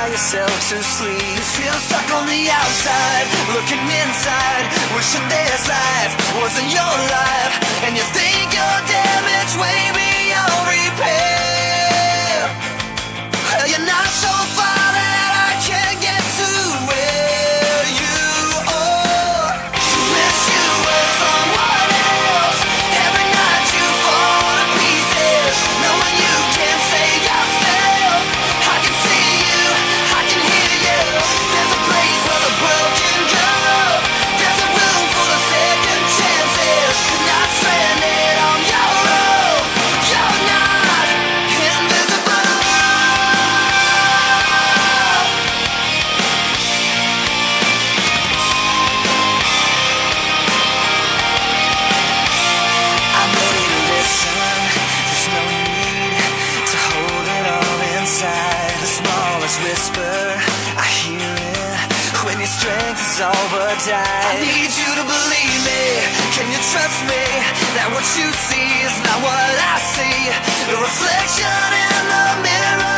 cry yourself to sleep Feel stuck on the outside, looking inside Wishing this life wasn't your life And you think you're damaged baby. I hear it when your strength is overdone. I need you to believe me. Can you trust me that what you see is not what I see? The reflection in the mirror.